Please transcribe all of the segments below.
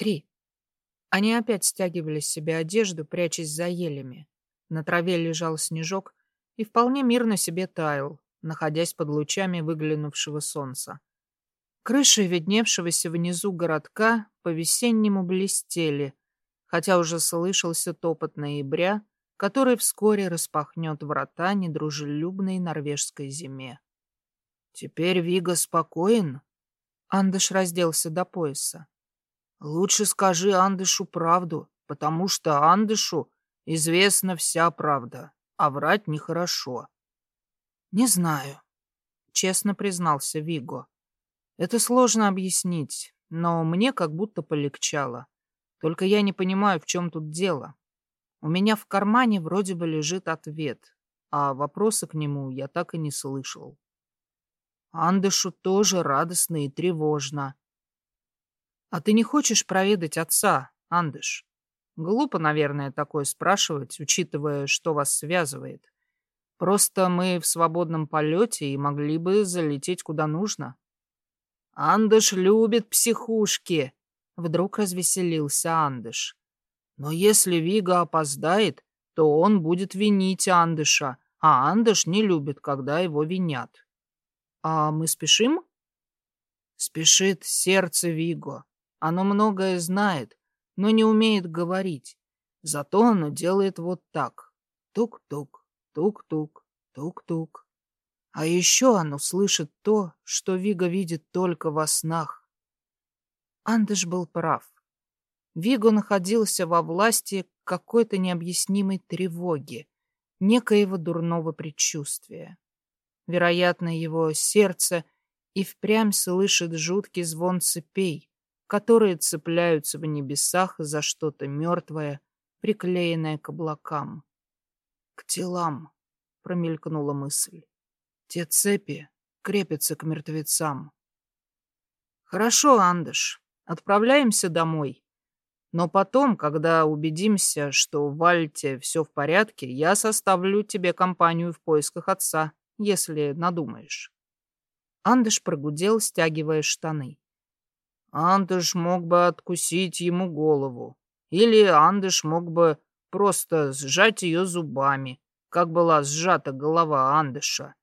Три. Они опять стягивали с себя одежду, прячась за елями. На траве лежал снежок и вполне мирно себе таял, находясь под лучами выглянувшего солнца. Крыши видневшегося внизу городка по-весеннему блестели, хотя уже слышался топот ноября, который вскоре распахнет врата недружелюбной норвежской зиме. «Теперь Вига спокоен?» Андыш разделся до пояса. «Лучше скажи Андышу правду, потому что Андышу известна вся правда, а врать нехорошо». «Не знаю», — честно признался Виго. «Это сложно объяснить, но мне как будто полегчало. Только я не понимаю, в чем тут дело. У меня в кармане вроде бы лежит ответ, а вопроса к нему я так и не слышал. Андышу тоже радостно и тревожно. А ты не хочешь проведать отца, Андыш? Глупо, наверное, такое спрашивать, учитывая, что вас связывает. Просто мы в свободном полете и могли бы залететь куда нужно. Андыш любит психушки. Вдруг развеселился Андыш. Но если Вига опоздает, то он будет винить Андыша, а Андыш не любит, когда его винят. А мы спешим? Спешит сердце Виго. Оно многое знает, но не умеет говорить. Зато оно делает вот так. Тук-тук, тук-тук, тук-тук. А еще оно слышит то, что Вига видит только во снах. Андыш был прав. Виго находился во власти какой-то необъяснимой тревоги, некоего дурного предчувствия. Вероятно, его сердце и впрямь слышит жуткий звон цепей, которые цепляются в небесах за что-то мертвое, приклеенное к облакам. «К телам», — промелькнула мысль. «Те цепи крепятся к мертвецам». «Хорошо, Андыш, отправляемся домой», но потом, когда убедимся, что в Вальте все в порядке, я составлю тебе компанию в поисках отца, если надумаешь. Андыш прогудел, стягивая штаны. Андыш мог бы откусить ему голову. Или Андыш мог бы просто сжать ее зубами, как была сжата голова Андыша.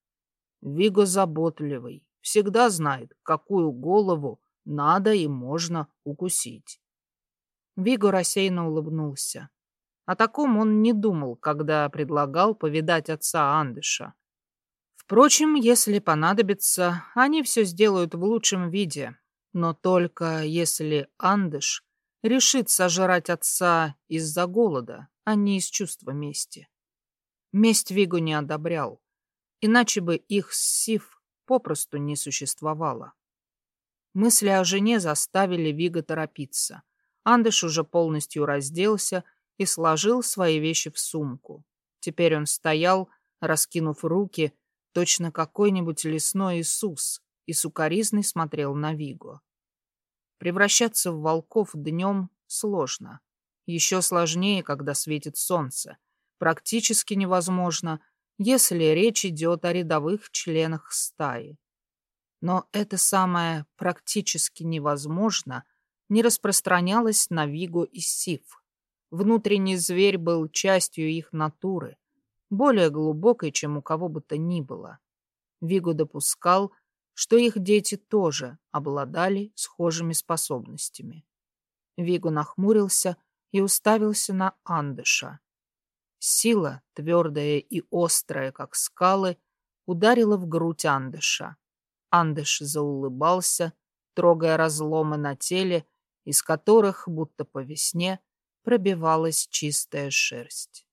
Виго заботливый, всегда знает, какую голову надо и можно укусить. Виго рассеянно улыбнулся. О таком он не думал, когда предлагал повидать отца Андыша. Впрочем, если понадобится, они все сделают в лучшем виде. Но только если Андыш решит сожрать отца из-за голода, а не из чувства мести. Месть Вигу не одобрял, иначе бы их Сив попросту не существовало. Мысли о жене заставили Вига торопиться. Андыш уже полностью разделся и сложил свои вещи в сумку. Теперь он стоял, раскинув руки, точно какой-нибудь лесной Иисус, и сукоризный смотрел на Виго. Превращаться в волков днем сложно. Еще сложнее, когда светит солнце. Практически невозможно, если речь идет о рядовых членах стаи. Но это самое «практически невозможно» — не распространялась на Вигу и Сив. Внутренний зверь был частью их натуры, более глубокой, чем у кого бы то ни было. Вигу допускал, что их дети тоже обладали схожими способностями. Вигу нахмурился и уставился на Андыша. Сила, твердая и острая, как скалы, ударила в грудь Андыша. Андыш заулыбался, трогая разломы на теле из которых, будто по весне, пробивалась чистая шерсть.